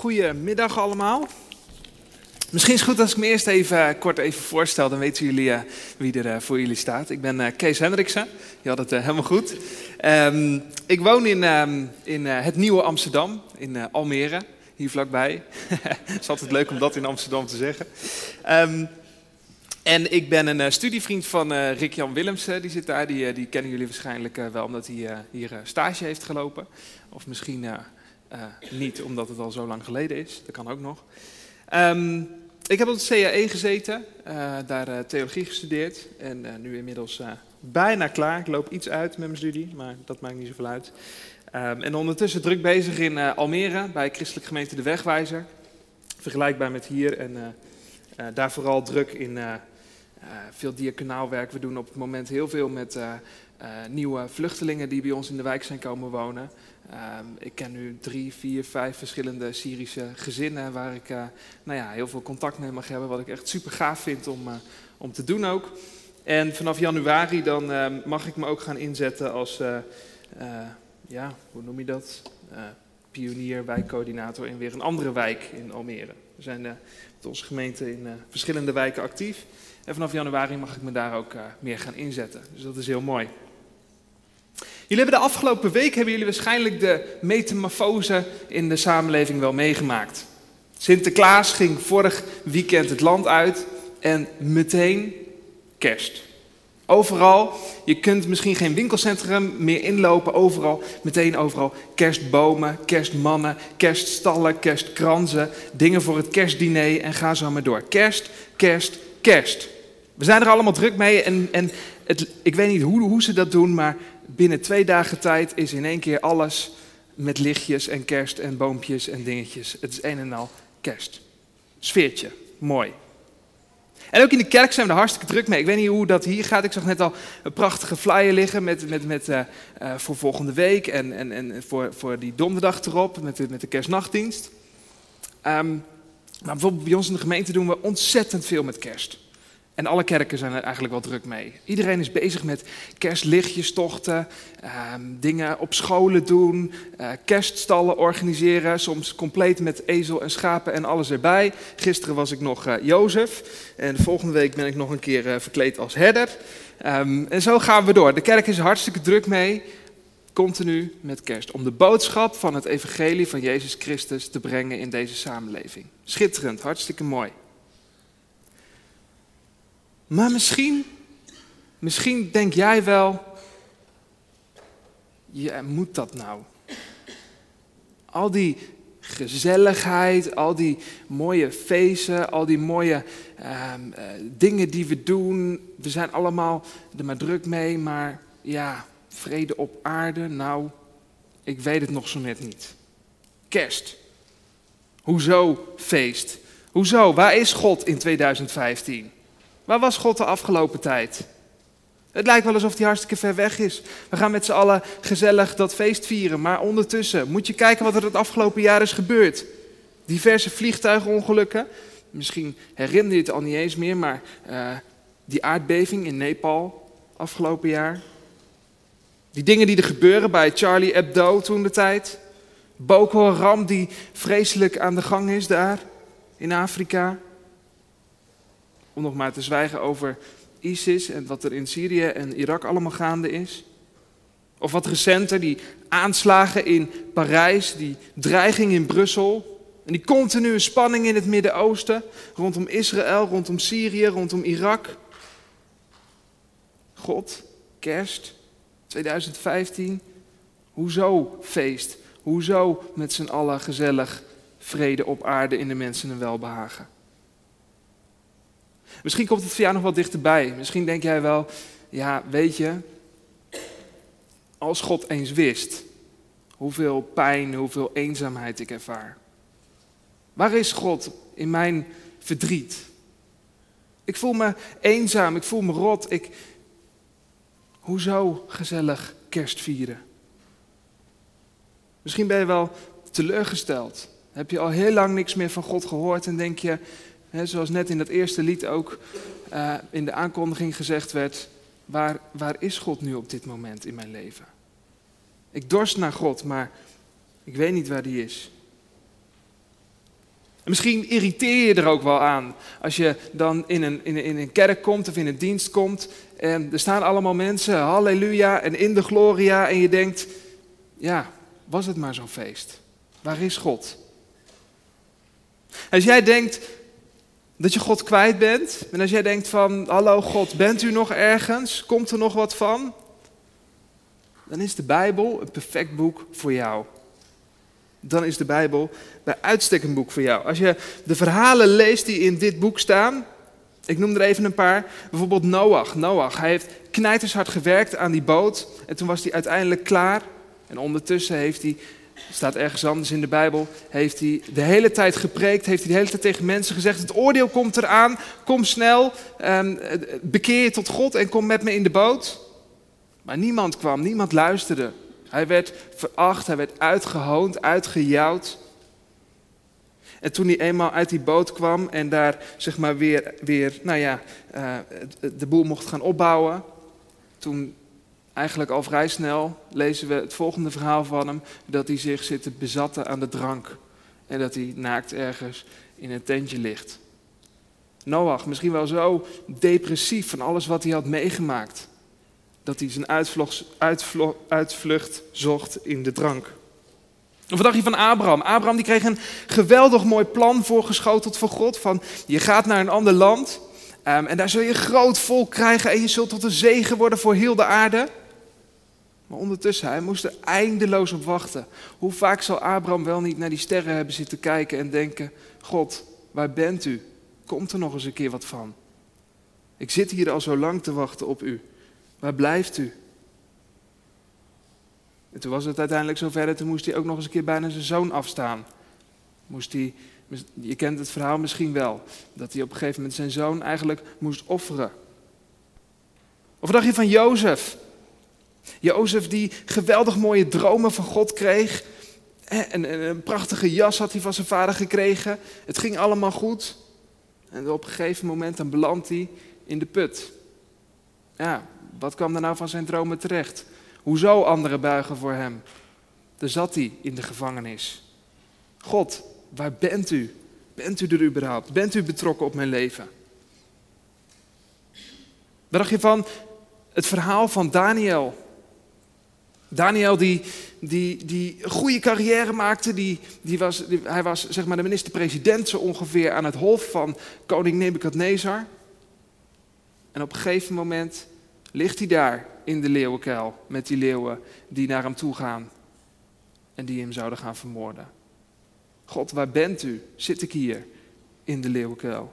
Goedemiddag allemaal. Misschien is het goed als ik me eerst even eh, kort even voorstel, dan weten jullie eh, wie er eh, voor jullie staat. Ik ben Kees Hendriksen, je had het helemaal goed. Ehm, ik woon in, ehm, in het nieuwe Amsterdam, in Almere, hier vlakbij. Het is altijd leuk om dat in Amsterdam te zeggen. Ehm, en ik ben een studievriend van Rick-Jan Willemsen, die zit daar. Die, die kennen jullie waarschijnlijk wel omdat hij hier stage heeft gelopen. Of misschien niet omdat het al zo lang geleden is, dat kan ook nog. Um, ik heb op het CAE gezeten, uh, daar uh, theologie gestudeerd en nu inmiddels bijna klaar. Ik loop iets uit met mijn studie, maar dat maakt niet zoveel uit. Um, en ondertussen druk bezig in Almere bij Christelijke Gemeente De Wegwijzer. Vergelijkbaar met hier en daar vooral druk in veel diaconaalwerk. We doen op het moment heel veel met nieuwe vluchtelingen die bij ons in de wijk zijn komen wonen. Ehm, ik ken nu drie, vier, vijf verschillende Syrische gezinnen waar ik uh, nou ja, heel veel contact mee mag hebben. Wat ik echt super gaaf vind om, uh, om te doen ook. En vanaf januari dan uh, mag ik me ook gaan inzetten als, eh, ja, hoe noem je dat? pionier, wijkcoördinator in weer een andere wijk in Almere. We zijn met onze gemeente in verschillende wijken actief. En vanaf januari mag ik me daar ook meer gaan inzetten. Dus dat is heel mooi. Jullie hebben de afgelopen week hebben jullie waarschijnlijk de metamorfose in de samenleving wel meegemaakt. Sinterklaas ging vorig weekend het land uit en meteen kerst. Overal, je kunt misschien geen winkelcentrum meer inlopen, overal, meteen overal kerstbomen, kerstmannen, kerststallen, kerstkransen, dingen voor het kerstdiner en ga zo maar door. Kerst, kerst, kerst. We zijn er allemaal druk mee en, en het, ik weet niet hoe, hoe ze dat doen, maar binnen twee dagen tijd is in één keer alles met lichtjes en kerst en boompjes en dingetjes. Het is een en al kerst. Sfeertje, mooi. En ook in de kerk zijn we er hartstikke druk mee. Ik weet niet hoe dat hier gaat. Ik zag net al een prachtige flyer liggen met, met, met, uh, uh, voor volgende week en, en, en voor, voor die donderdag erop met de, met de kerstnachtdienst. Um, maar bijvoorbeeld bij ons in de gemeente doen we ontzettend veel met kerst. En alle kerken zijn er eigenlijk wel druk mee. Iedereen is bezig met kerstlichtjestochten, ehm, dingen op scholen doen, uh, kerststallen organiseren, soms compleet met ezel en schapen en alles erbij. Gisteren was ik nog uh, Jozef en volgende week ben ik nog een keer uh, verkleed als herder. Um, en zo gaan we door. De kerk is hartstikke druk mee, continu met kerst, om de boodschap van het evangelie van Jezus Christus te brengen in deze samenleving. Schitterend, hartstikke mooi. Maar misschien, misschien denk jij wel, ja, moet dat nou? Al die gezelligheid, al die mooie feesten, al die mooie ehm, eh, dingen die we doen. We zijn allemaal er maar druk mee, maar ja, vrede op aarde, nou, ik weet het nog zo net niet. Kerst. Hoezo feest? Hoezo? Waar is God in 2015? Waar was God de afgelopen tijd? Het lijkt wel alsof hij hartstikke ver weg is. We gaan met z'n allen gezellig dat feest vieren. Maar ondertussen moet je kijken wat er het afgelopen jaar is gebeurd. Diverse vliegtuigongelukken. Misschien herinner je het al niet eens meer, maar uh, die aardbeving in Nepal afgelopen jaar. Die dingen die er gebeuren bij Charlie Hebdo toen de tijd. Boko Haram die vreselijk aan de gang is daar in Afrika. Om nog maar te zwijgen over ISIS en wat er in Syrië en Irak allemaal gaande is. Of wat recenter, die aanslagen in Parijs, die dreiging in Brussel. En die continue spanning in het Midden-Oosten, rondom Israël, rondom Syrië, rondom Irak. God, kerst, 2015. Hoezo feest? Hoezo met z'n allen gezellig vrede op aarde in de mensen en welbehagen? Misschien komt het voor jou nog wat dichterbij. Misschien denk jij wel, ja, weet je, als God eens wist hoeveel pijn, hoeveel eenzaamheid ik ervaar. Waar is God in mijn verdriet? Ik voel me eenzaam, ik voel me rot. Ik... Hoezo gezellig kerst vieren? Misschien ben je wel teleurgesteld. Heb je al heel lang niks meer van God gehoord en denk je, zoals net in dat eerste lied ook uh, in de aankondiging gezegd werd, waar, waar is God nu op dit moment in mijn leven? Ik dorst naar God, maar ik weet niet waar die is. misschien irriteer je er ook wel aan. Als je dan in een, in, een, in een kerk komt of in een dienst komt. En er staan allemaal mensen, halleluja en in de gloria. En je denkt, ja, was het maar zo'n feest. Waar is God? Als jij denkt dat je God kwijt bent. En als jij denkt van, hallo God, bent u nog ergens? Komt er nog wat van? Dan is de Bijbel een perfect boek voor jou dan is de Bijbel bij uitstek een boek voor jou. Als je de verhalen leest die in dit boek staan, ik noem er even een paar. Bijvoorbeeld Noach. Noach, hij heeft knijtershard gewerkt aan die boot en toen was hij uiteindelijk klaar. En ondertussen heeft hij, staat ergens anders in de Bijbel, heeft hij de hele tijd gepreekt, heeft hij de hele tijd tegen mensen gezegd, het oordeel komt eraan, kom snel, ehm, bekeer je tot God en kom met me in de boot. Maar niemand kwam, niemand luisterde. Hij werd veracht, hij werd uitgehoond, uitgejouwd. En toen hij eenmaal uit die boot kwam en daar zeg maar weer, weer nou ja, uh, de boel mocht gaan opbouwen, toen eigenlijk al vrij snel lezen we het volgende verhaal van hem, dat hij zich zit te bezatten aan de drank en dat hij naakt ergens in een tentje ligt. Noach, misschien wel zo depressief van alles wat hij had meegemaakt dat hij zijn uitvlucht, zocht in de drank. Of wat dacht van Abraham? Abraham die kreeg een geweldig mooi plan voorgeschoteld voor God. Van je gaat naar een ander land um, en daar zul je groot volk krijgen en je zult tot een zegen worden voor heel de aarde. Maar ondertussen, hij moest er eindeloos op wachten. Hoe vaak zal Abraham wel niet naar die sterren hebben zitten kijken en denken: God, waar bent u? Komt er nog eens een keer wat van? Ik zit hier al zo lang te wachten op u. Waar blijft u? En toen was het uiteindelijk zover, toen moest hij ook nog eens een keer bijna zijn zoon afstaan. Moest hij, je kent het verhaal misschien wel, dat hij op een gegeven moment zijn zoon eigenlijk moest offeren. Of dacht je van Jozef? Jozef die geweldig mooie dromen van God kreeg. En een prachtige jas had hij van zijn vader gekregen. Het ging allemaal goed. En op een gegeven moment dan belandt hij in de put. Ja, wat kwam er nou van zijn dromen terecht? Hoezo anderen buigen voor hem? Daar zat hij in de gevangenis. God, waar bent u? Bent u er überhaupt? Bent u betrokken op mijn leven? Wat dacht je van het verhaal van Daniel? Daniel die, die, die een goede carrière maakte, die, die was, hij was zeg maar de minister-president zo ongeveer aan het hof van koning Nebukadnezar. En op een gegeven moment ligt hij daar in de leeuwenkuil met die leeuwen die naar hem toe gaan en die hem zouden gaan vermoorden. God, waar bent u? Zit ik hier in de leeuwenkuil?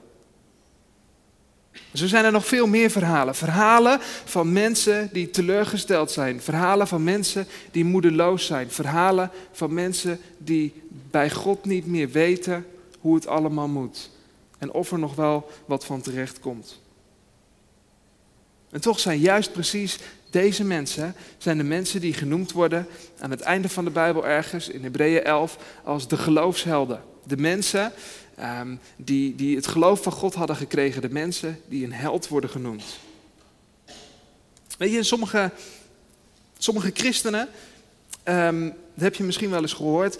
Zo zijn er nog veel meer verhalen. Verhalen van mensen die teleurgesteld zijn. Verhalen van mensen die moedeloos zijn. Verhalen van mensen die bij God niet meer weten hoe het allemaal moet. En of er nog wel wat van terecht komt. En toch zijn juist precies deze mensen, zijn de mensen die genoemd worden aan het einde van de Bijbel ergens, in Hebreeën 11, als de geloofshelden. De mensen ehm, die, die het geloof van God hadden gekregen, de mensen die een held worden genoemd. Weet je, sommige, sommige christenen, um, dat heb je misschien wel eens gehoord,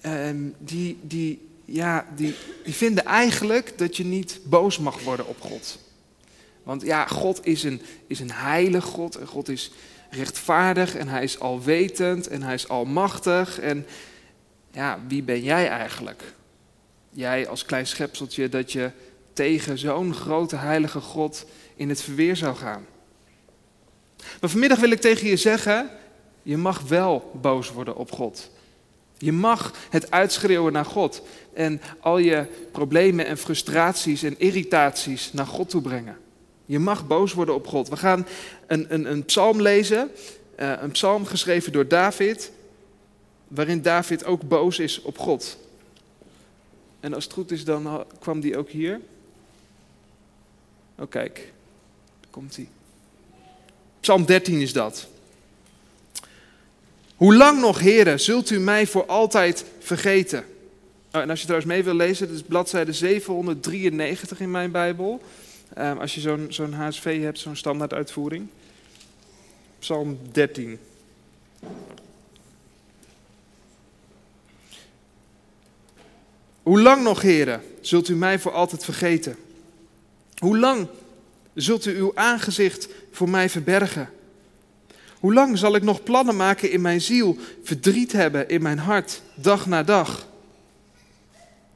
ehm, die, die, ja, die, die vinden eigenlijk dat je niet boos mag worden op God. Want ja, God is een, is een heilig God en God is rechtvaardig en hij is alwetend en hij is almachtig. En ja, wie ben jij eigenlijk? Jij als klein schepseltje dat je tegen zo'n grote heilige God in het verweer zou gaan. Maar vanmiddag wil ik tegen je zeggen, je mag wel boos worden op God. Je mag het uitschreeuwen naar God en al je problemen en frustraties en irritaties naar God toe brengen. Je mag boos worden op God. We gaan een, een, een psalm lezen, uh, een psalm geschreven door David, waarin David ook boos is op God. En als het goed is, dan kwam die ook hier. Oh kijk, daar komt hij. Psalm 13 is dat. Hoe lang nog, heren, zult u mij voor altijd vergeten? Oh, en als je trouwens mee wil lezen, dat is bladzijde 793 in mijn Bijbel. Um, als je zo'n zo'n HSV hebt, zo'n standaard uitvoering. Psalm 13. Hoe lang nog, heren, zult u mij voor altijd vergeten? Hoe lang zult u uw aangezicht voor mij verbergen? Hoe lang zal ik nog plannen maken in mijn ziel, verdriet hebben in mijn hart, dag na dag?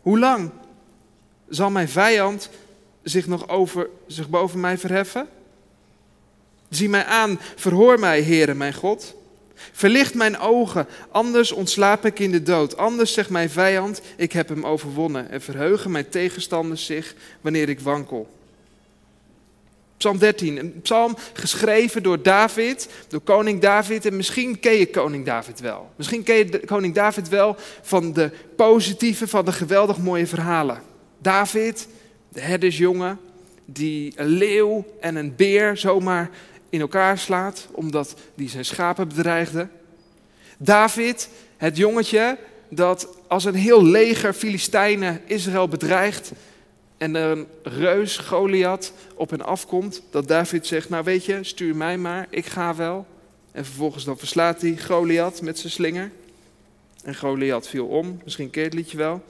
Hoe lang zal mijn vijand zich nog over, zich boven mij verheffen? Zie mij aan, verhoor mij, Heere, mijn God. Verlicht mijn ogen, anders ontslaap ik in de dood. Anders zegt mijn vijand, ik heb hem overwonnen. En verheugen mijn tegenstanders zich wanneer ik wankel. Psalm 13, een psalm geschreven door David, door koning David. En misschien ken je koning David wel. Misschien ken je koning David wel van de positieve, van de geweldig mooie verhalen. David, de herdersjongen, die een leeuw en een beer zomaar in elkaar slaat, omdat die zijn schapen bedreigde. David, het jongetje dat als een heel leger Filistijnen Israël bedreigt en een reus Goliath op hen afkomt, dat David zegt, nou weet je, stuur mij maar, ik ga wel. En vervolgens dan verslaat hij Goliath met zijn slinger. En Goliath viel om, misschien ken je het liedje wel.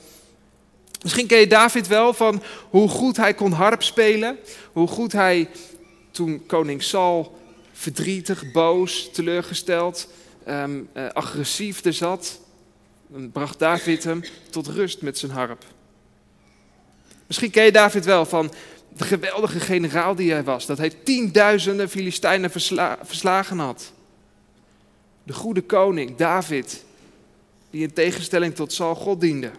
Misschien ken je David wel van hoe goed hij kon harp spelen, hoe goed hij toen koning Saul verdrietig, boos, teleurgesteld, um, uh, agressief er zat, bracht David hem tot rust met zijn harp. Misschien ken je David wel van de geweldige generaal die hij was, dat hij tienduizenden Filistijnen verslagen had. De goede koning, David, die in tegenstelling tot Saul God diende.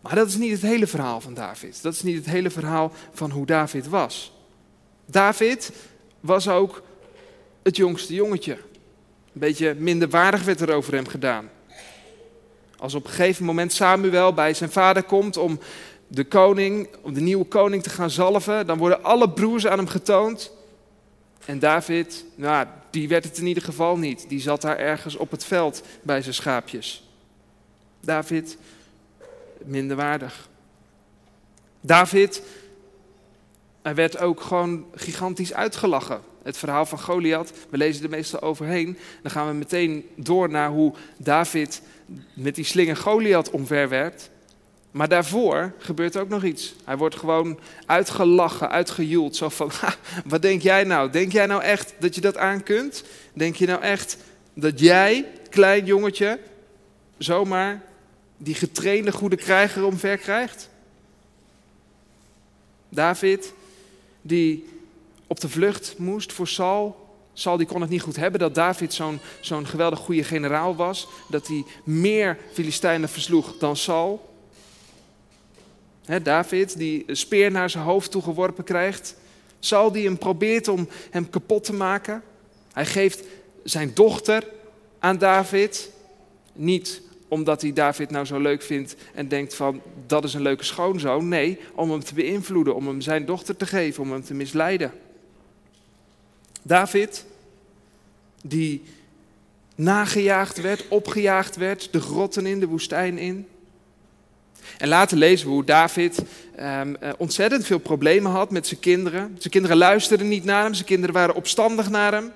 Maar dat is niet het hele verhaal van David. Dat is niet het hele verhaal van hoe David was. David was ook het jongste jongetje. Een beetje minderwaardig werd er over hem gedaan. Als op een gegeven moment Samuel bij zijn vader komt om de koning, om de nieuwe koning te gaan zalven, dan worden alle broers aan hem getoond. En David, nou, die werd het in ieder geval niet. Die zat daar ergens op het veld bij zijn schaapjes. David, minderwaardig. David hij werd ook gewoon gigantisch uitgelachen. Het verhaal van Goliath, we lezen er meestal overheen. Dan gaan we meteen door naar hoe David met die slinger Goliath omverwerpt. Maar daarvoor gebeurt ook nog iets. Hij wordt gewoon uitgelachen, uitgejoeld. Zo van, wat denk jij nou? Denk jij nou echt dat je dat aan kunt? Denk je nou echt dat jij, klein jongetje, zomaar die getrainde goede krijger omver krijgt? David, die op de vlucht moest voor Saul. Saul die kon het niet goed hebben dat David zo'n zo'n geweldig goede generaal was. Dat hij meer Filistijnen versloeg dan Saul. David die een speer naar zijn hoofd toegeworpen krijgt. Saul die hem probeert om hem kapot te maken. Hij geeft zijn dochter aan David. Niet omdat hij David nou zo leuk vindt en denkt van dat is een leuke schoonzoon. Nee, om hem te beïnvloeden, om hem zijn dochter te geven, om hem te misleiden. David, die nagejaagd werd, opgejaagd werd, de grotten in, de woestijn in. En later lezen we hoe David um, ontzettend veel problemen had met zijn kinderen. Zijn kinderen luisterden niet naar hem, zijn kinderen waren opstandig naar hem.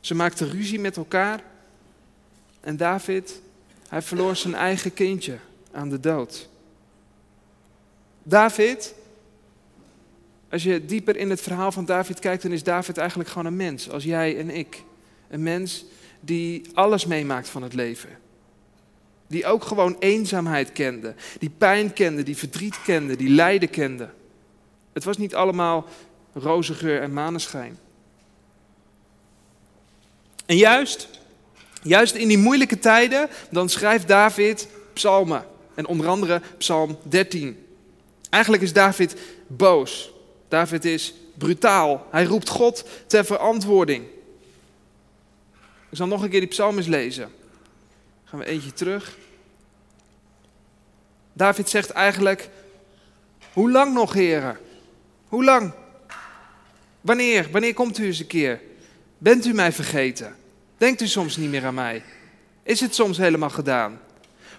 Ze maakten ruzie met elkaar. En David hij verloor zijn eigen kindje aan de dood. David, als je dieper in het verhaal van David kijkt, dan is David eigenlijk gewoon een mens, als jij en ik. Een mens die alles meemaakt van het leven. Die ook gewoon eenzaamheid kende, die pijn kende, die verdriet kende, die lijden kende. Het was niet allemaal roze geur en maneschijn. En juist Juist in die moeilijke tijden, dan schrijft David psalmen. En onder andere psalm 13. Eigenlijk is David boos. David is brutaal. Hij roept God ter verantwoording. Ik zal nog een keer die psalm eens lezen. gaan we eentje terug. David zegt eigenlijk: Hoe lang nog, heren? Hoe lang? Wanneer? Wanneer komt u eens een keer? Bent u mij vergeten? Denkt u soms niet meer aan mij? Is het soms helemaal gedaan?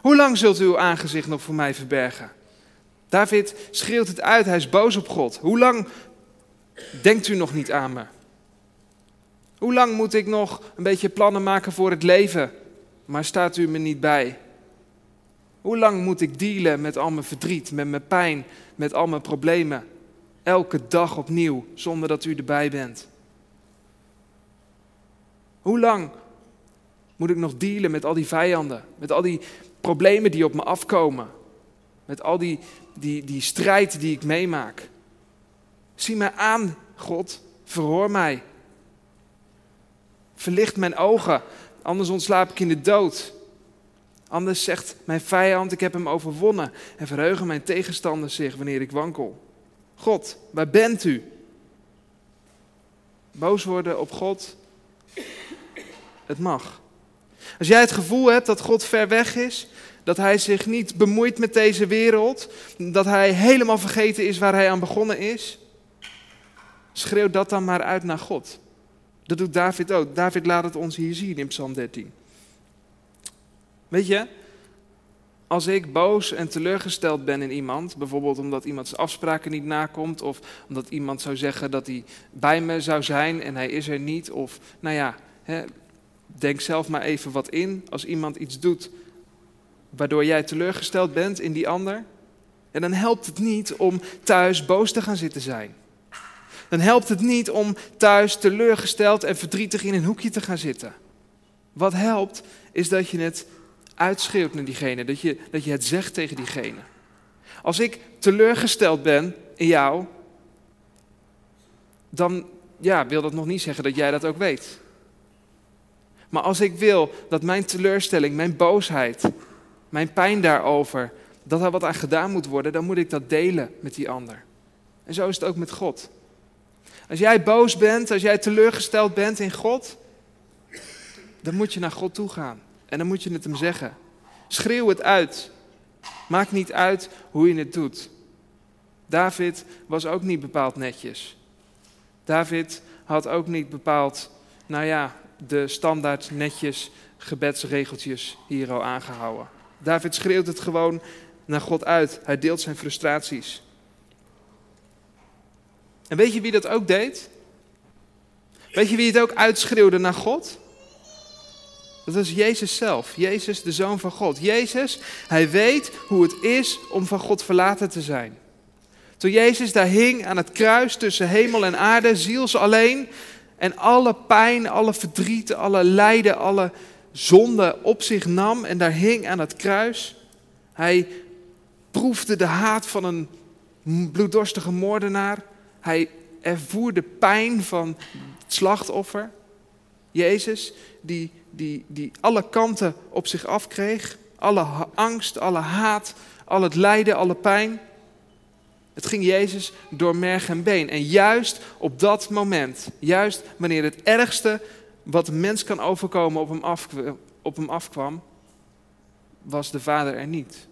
Hoe lang zult u uw aangezicht nog voor mij verbergen? David schreeuwt het uit, hij is boos op God. Hoe lang denkt u nog niet aan me? Hoe lang moet ik nog een beetje plannen maken voor het leven, maar staat u me niet bij? Hoe lang moet ik dealen met al mijn verdriet, met mijn pijn, met al mijn problemen? Elke dag opnieuw, zonder dat u erbij bent. Hoe lang moet ik nog dealen met al die vijanden, met al die problemen die op me afkomen, met al die, die, die strijd die ik meemaak? Zie mij aan, God, verhoor mij. Verlicht mijn ogen, anders ontslaap ik in de dood. Anders zegt mijn vijand, ik heb hem overwonnen. En verheugen mijn tegenstanders zich wanneer ik wankel. God, waar bent u? Boos worden op God, het mag. Als jij het gevoel hebt dat God ver weg is, dat hij zich niet bemoeit met deze wereld, dat hij helemaal vergeten is waar hij aan begonnen is, schreeuw dat dan maar uit naar God. Dat doet David ook. David laat het ons hier zien in Psalm 13. Weet je, als ik boos en teleurgesteld ben in iemand, bijvoorbeeld omdat iemand zijn afspraken niet nakomt, of omdat iemand zou zeggen dat hij bij me zou zijn en hij is er niet, of nou ja, hè, denk zelf maar even wat in. Als iemand iets doet waardoor jij teleurgesteld bent in die ander, en dan helpt het niet om thuis boos te gaan zitten zijn. Dan helpt het niet om thuis teleurgesteld en verdrietig in een hoekje te gaan zitten. Wat helpt is dat je het uitschreeuwt naar diegene, dat je, dat je het zegt tegen diegene. Als ik teleurgesteld ben in jou, dan ja, wil dat nog niet zeggen dat jij dat ook weet. Maar als ik wil dat mijn teleurstelling, mijn boosheid, mijn pijn daarover, dat er wat aan gedaan moet worden, dan moet ik dat delen met die ander. En zo is het ook met God. Als jij boos bent, als jij teleurgesteld bent in God, dan moet je naar God toe gaan. En dan moet je het hem zeggen. Schreeuw het uit. Maakt niet uit hoe je het doet. David was ook niet bepaald netjes. David had ook niet bepaald, nou ja, de standaard netjes gebedsregeltjes hier al aangehouden. David schreeuwt het gewoon naar God uit. Hij deelt zijn frustraties. En weet je wie dat ook deed? Weet je wie het ook uitschreeuwde naar God? Dat was Jezus zelf. Jezus, de Zoon van God. Jezus, hij weet hoe het is om van God verlaten te zijn. Toen Jezus daar hing aan het kruis tussen hemel en aarde, ziels alleen, en alle pijn, alle verdriet, alle lijden, alle zonde op zich nam en daar hing aan het kruis. Hij proefde de haat van een bloeddorstige moordenaar. Hij ervoer de pijn van het slachtoffer. Jezus, die, die, die alle kanten op zich afkreeg. Alle angst, alle haat, al het lijden, alle pijn. Het ging Jezus door merg en been. En juist op dat moment, juist wanneer het ergste wat een mens kan overkomen op hem, af, op hem afkwam, was de Vader er niet.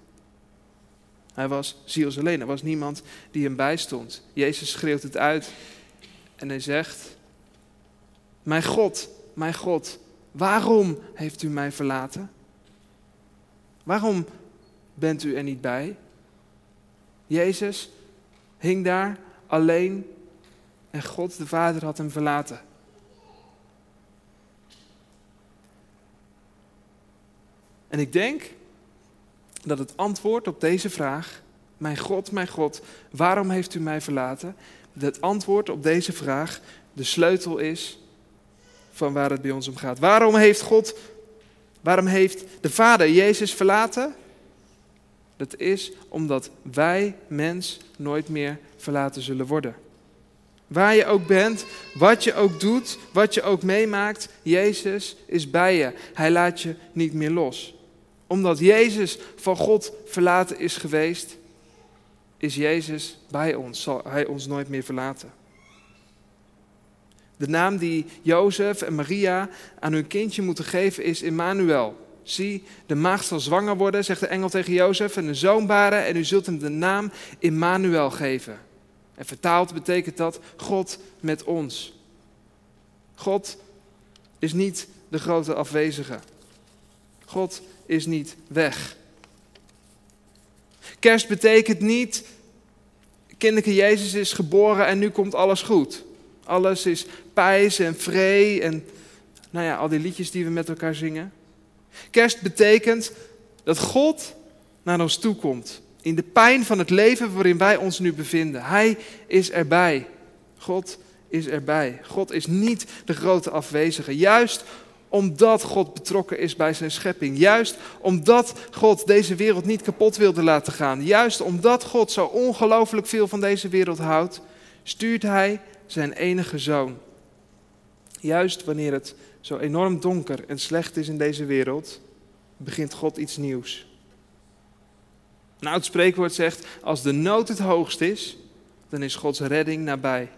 Hij was ziels alleen. Er was niemand die hem bijstond. Jezus schreeuwt het uit en hij zegt: Mijn God, mijn God, waarom heeft u mij verlaten? Waarom bent u er niet bij? Jezus hing daar alleen en God, de Vader, had hem verlaten. En ik denk dat het antwoord op deze vraag, mijn God, mijn God, waarom heeft u mij verlaten? Het antwoord op deze vraag de sleutel is van waar het bij ons om gaat. Waarom heeft God, waarom heeft de Vader Jezus verlaten? Dat is omdat wij, mens, nooit meer verlaten zullen worden. Waar je ook bent, wat je ook doet, wat je ook meemaakt, Jezus is bij je. Hij laat je niet meer los omdat Jezus van God verlaten is geweest, is Jezus bij ons, zal Hij ons nooit meer verlaten. De naam die Jozef en Maria aan hun kindje moeten geven is Immanuel. Zie, de maagd zal zwanger worden, zegt de engel tegen Jozef, en een zoon baren en u zult hem de naam Immanuel geven. En vertaald betekent dat God met ons. God is niet de grote afwezige. God is niet weg. Kerst betekent niet, kinderke Jezus is geboren en nu komt alles goed. Alles is pijs en vree en nou ja, al die liedjes die we met elkaar zingen. Kerst betekent dat God naar ons toe komt. In de pijn van het leven waarin wij ons nu bevinden. Hij is erbij. God is erbij. God is niet de grote afwezige. Juist omdat God betrokken is bij zijn schepping. Juist omdat God deze wereld niet kapot wilde laten gaan. Juist omdat God zo ongelooflijk veel van deze wereld houdt, stuurt Hij zijn enige zoon. Juist wanneer het zo enorm donker en slecht is in deze wereld, begint God iets nieuws. Een oud spreekwoord zegt: Als de nood het hoogst is, dan is Gods redding nabij.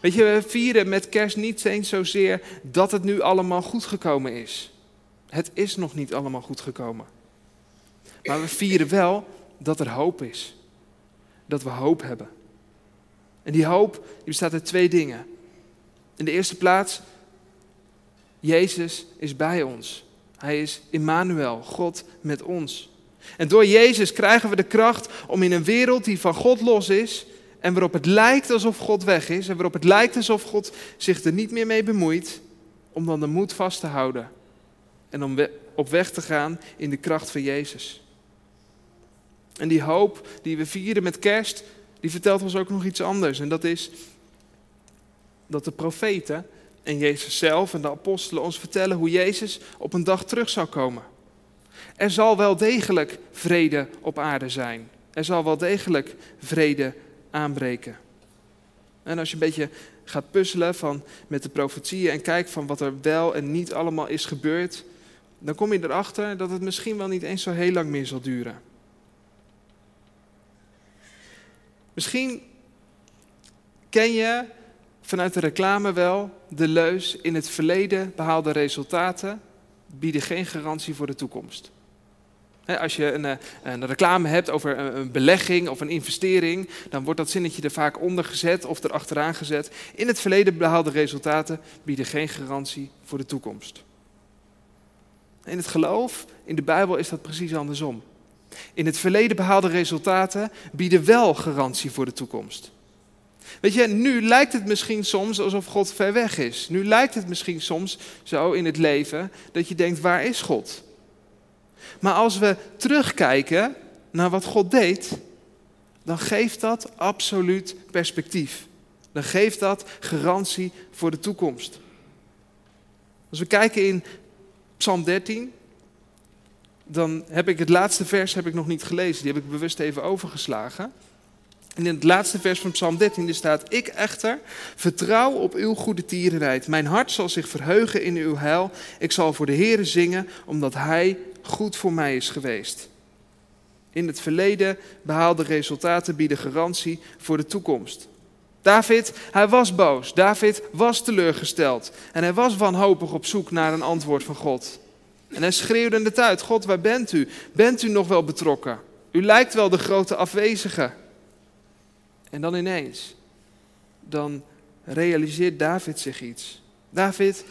Weet je, we vieren met kerst niet eens zozeer dat het nu allemaal goed gekomen is. Het is nog niet allemaal goed gekomen. Maar we vieren wel dat er hoop is. Dat we hoop hebben. En die hoop die bestaat uit twee dingen. In de eerste plaats, Jezus is bij ons. Hij is Immanuel, God met ons. En door Jezus krijgen we de kracht om in een wereld die van God los is en waarop het lijkt alsof God weg is en waarop het lijkt alsof God zich er niet meer mee bemoeit, om dan de moed vast te houden en om op weg te gaan in de kracht van Jezus. En die hoop die we vieren met kerst, die vertelt ons ook nog iets anders. En dat is dat de profeten en Jezus zelf en de apostelen ons vertellen hoe Jezus op een dag terug zou komen. Er zal wel degelijk vrede op aarde zijn. Er zal wel degelijk vrede aanbreken. En als je een beetje gaat puzzelen van, met de profetieën en kijkt van wat er wel en niet allemaal is gebeurd, dan kom je erachter dat het misschien wel niet eens zo heel lang meer zal duren. Misschien ken je vanuit de reclame wel de leus in het verleden behaalde resultaten bieden geen garantie voor de toekomst. Als je een, eh, een, reclame hebt over een belegging of een investering, dan wordt dat zinnetje er vaak onder gezet of erachteraan gezet. In het verleden behaalde resultaten bieden geen garantie voor de toekomst. In het geloof, in de Bijbel is dat precies andersom. In het verleden behaalde resultaten bieden wel garantie voor de toekomst. Weet je, nu lijkt het misschien soms alsof God ver weg is. Nu lijkt het misschien soms zo in het leven dat je denkt, waar is God? Maar als we terugkijken naar wat God deed, dan geeft dat absoluut perspectief. Dan geeft dat garantie voor de toekomst. Als we kijken in Psalm 13, dan heb ik het laatste vers heb ik nog niet gelezen. Die heb ik bewust even overgeslagen. En in het laatste vers van Psalm 13 staat: Ik echter vertrouw op uw goede tierenheid. Mijn hart zal zich verheugen in uw heil. Ik zal voor de Heere zingen, omdat Hij goed voor mij is geweest. In het verleden behaalde resultaten bieden garantie voor de toekomst. David, hij was boos. David was teleurgesteld. En hij was wanhopig op zoek naar een antwoord van God. En hij schreeuwde het uit: God, waar bent u? Bent u nog wel betrokken? U lijkt wel de grote afwezige. En dan ineens, dan realiseert David zich iets. David,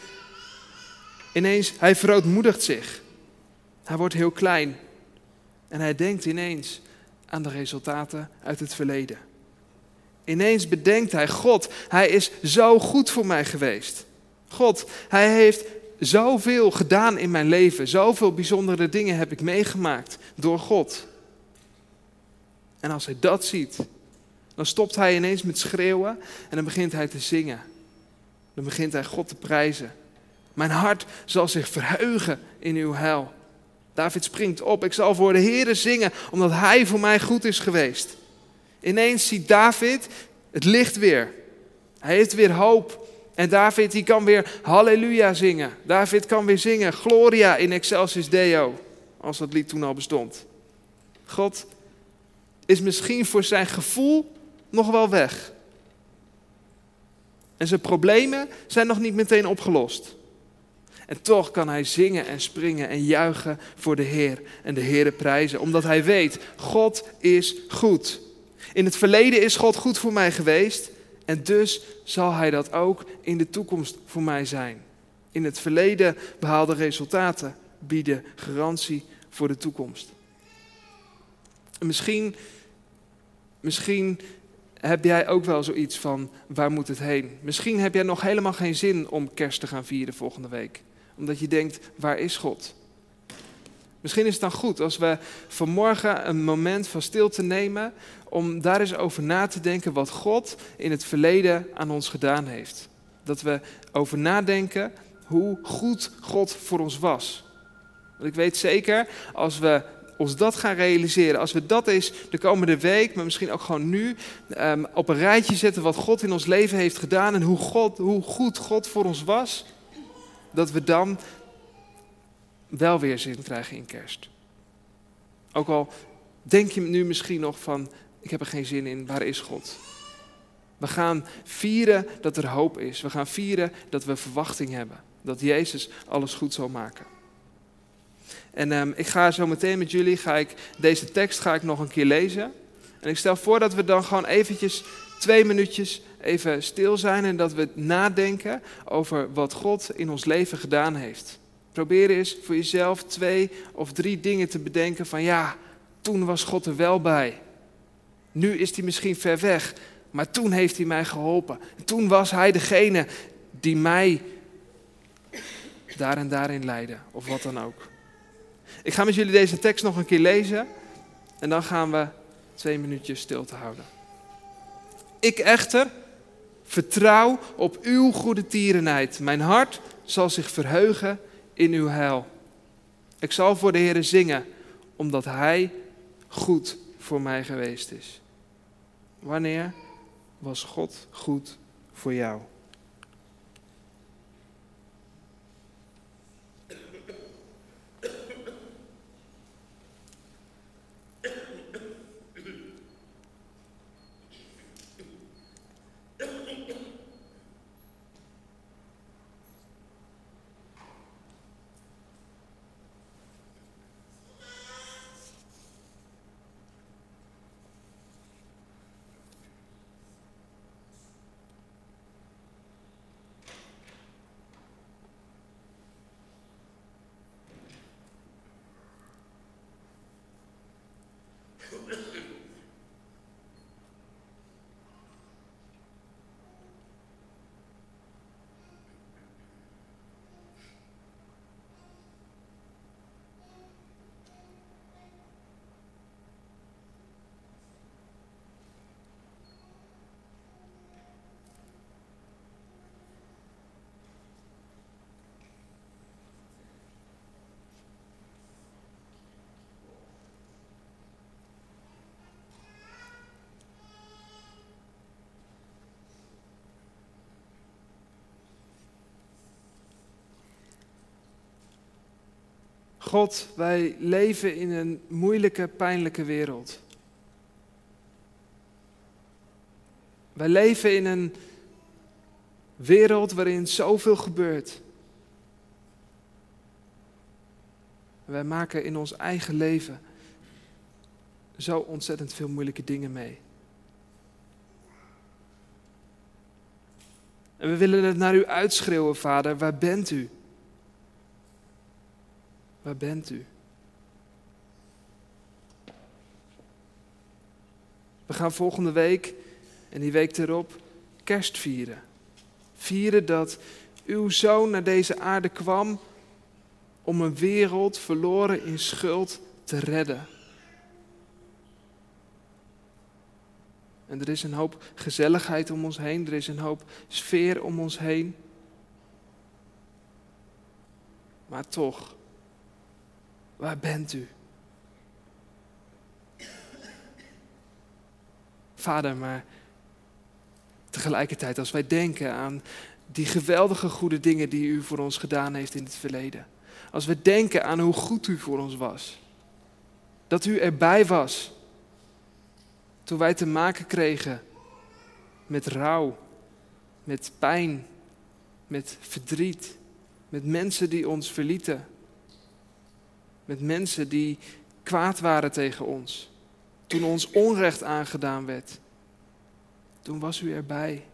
ineens, hij verootmoedigt zich. Hij wordt heel klein. En hij denkt ineens aan de resultaten uit het verleden. Ineens bedenkt hij, God, hij is zo goed voor mij geweest. God, hij heeft zoveel gedaan in mijn leven. Zoveel bijzondere dingen heb ik meegemaakt door God. En als hij dat ziet, dan stopt hij ineens met schreeuwen en dan begint hij te zingen. Dan begint hij God te prijzen. Mijn hart zal zich verheugen in uw heil. David springt op. Ik zal voor de Heere zingen, omdat Hij voor mij goed is geweest. Ineens ziet David het licht weer. Hij heeft weer hoop. En David die kan weer halleluja zingen. David kan weer zingen Gloria in excelsis Deo. Als dat lied toen al bestond. God is misschien voor zijn gevoel nog wel weg. En zijn problemen zijn nog niet meteen opgelost. En toch kan hij zingen en springen en juichen voor de Heer en de Heere prijzen, omdat hij weet, God is goed. In het verleden is God goed voor mij geweest en dus zal hij dat ook in de toekomst voor mij zijn. In het verleden behaalde resultaten bieden garantie voor de toekomst. misschien, misschien heb jij ook wel zoiets van waar moet het heen? Misschien heb jij nog helemaal geen zin om kerst te gaan vieren volgende week omdat je denkt, waar is God? Misschien is het dan goed als we vanmorgen een moment van stilte nemen om daar eens over na te denken wat God in het verleden aan ons gedaan heeft. Dat we over nadenken hoe goed God voor ons was. Want ik weet zeker, als we ons dat gaan realiseren, als we dat eens de komende week, maar misschien ook gewoon nu, um, op een rijtje zetten wat God in ons leven heeft gedaan en hoe, God, hoe goed God voor ons was, dat we dan wel weer zin krijgen in kerst. Ook al denk je nu misschien nog van, ik heb er geen zin in, waar is God? We gaan vieren dat er hoop is. We gaan vieren dat we verwachting hebben. Dat Jezus alles goed zal maken. En um, ik ga zo meteen met jullie, ga ik deze tekst ga ik nog een keer lezen. En ik stel voor dat we dan gewoon eventjes twee minuutjes even stil zijn en dat we nadenken over wat God in ons leven gedaan heeft. Probeer eens voor jezelf twee of drie dingen te bedenken van ja, toen was God er wel bij. Nu is hij misschien ver weg, maar toen heeft hij mij geholpen. Toen was hij degene die mij daar en daarin leidde, of wat dan ook. Ik ga met jullie deze tekst nog een keer lezen en dan gaan we twee minuutjes stil te houden. Ik echter vertrouw op uw goede tierenheid. Mijn hart zal zich verheugen in uw heil. Ik zal voor de Heer zingen, omdat Hij goed voor mij geweest is. Wanneer was God goed voor jou? God, wij leven in een moeilijke, pijnlijke wereld. Wij leven in een wereld waarin zoveel gebeurt. Wij maken in ons eigen leven zo ontzettend veel moeilijke dingen mee. En we willen het naar u uitschreeuwen, Vader. Waar bent u? Waar bent u? We gaan volgende week en die week erop kerst vieren. Vieren dat uw zoon naar deze aarde kwam om een wereld verloren in schuld te redden. En er is een hoop gezelligheid om ons heen, er is een hoop sfeer om ons heen. Maar toch, Waar bent u? Vader, maar tegelijkertijd als wij denken aan die geweldige goede dingen die u voor ons gedaan heeft in het verleden. Als we denken aan hoe goed u voor ons was. Dat u erbij was toen wij te maken kregen met rouw, met pijn, met verdriet, met mensen die ons verlieten met mensen die kwaad waren tegen ons. Toen ons onrecht aangedaan werd. Toen was u erbij.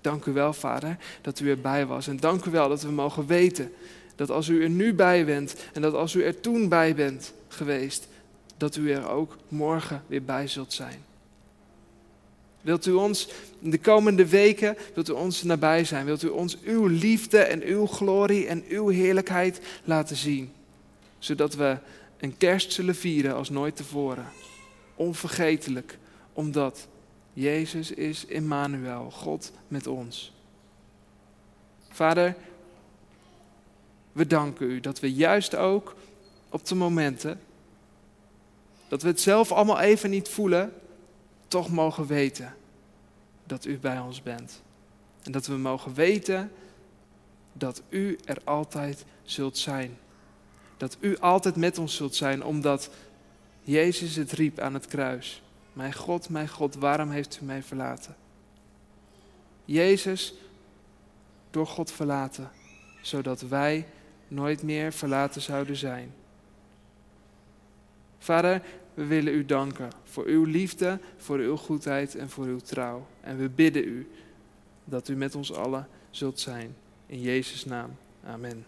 Dank u wel, Vader, dat u erbij was. En dank u wel dat we mogen weten dat als u er nu bij bent en dat als u er toen bij bent geweest, dat u er ook morgen weer bij zult zijn. Wilt u ons in de komende weken, wilt u ons nabij zijn? Wilt u ons uw liefde en uw glorie en uw heerlijkheid laten zien? Zodat we een kerst zullen vieren als nooit tevoren. Onvergetelijk, omdat Jezus is Immanuel, God met ons. Vader, we danken u dat we juist ook op de momenten dat we het zelf allemaal even niet voelen, toch mogen weten dat u bij ons bent. En dat we mogen weten dat u er altijd zult zijn. Dat u altijd met ons zult zijn, omdat Jezus het riep aan het kruis. Mijn God, mijn God, waarom heeft u mij verlaten? Jezus door God verlaten, zodat wij nooit meer verlaten zouden zijn. Vader, we willen u danken voor uw liefde, voor uw goedheid en voor uw trouw. En we bidden u dat u met ons allen zult zijn. In Jezus' naam. Amen.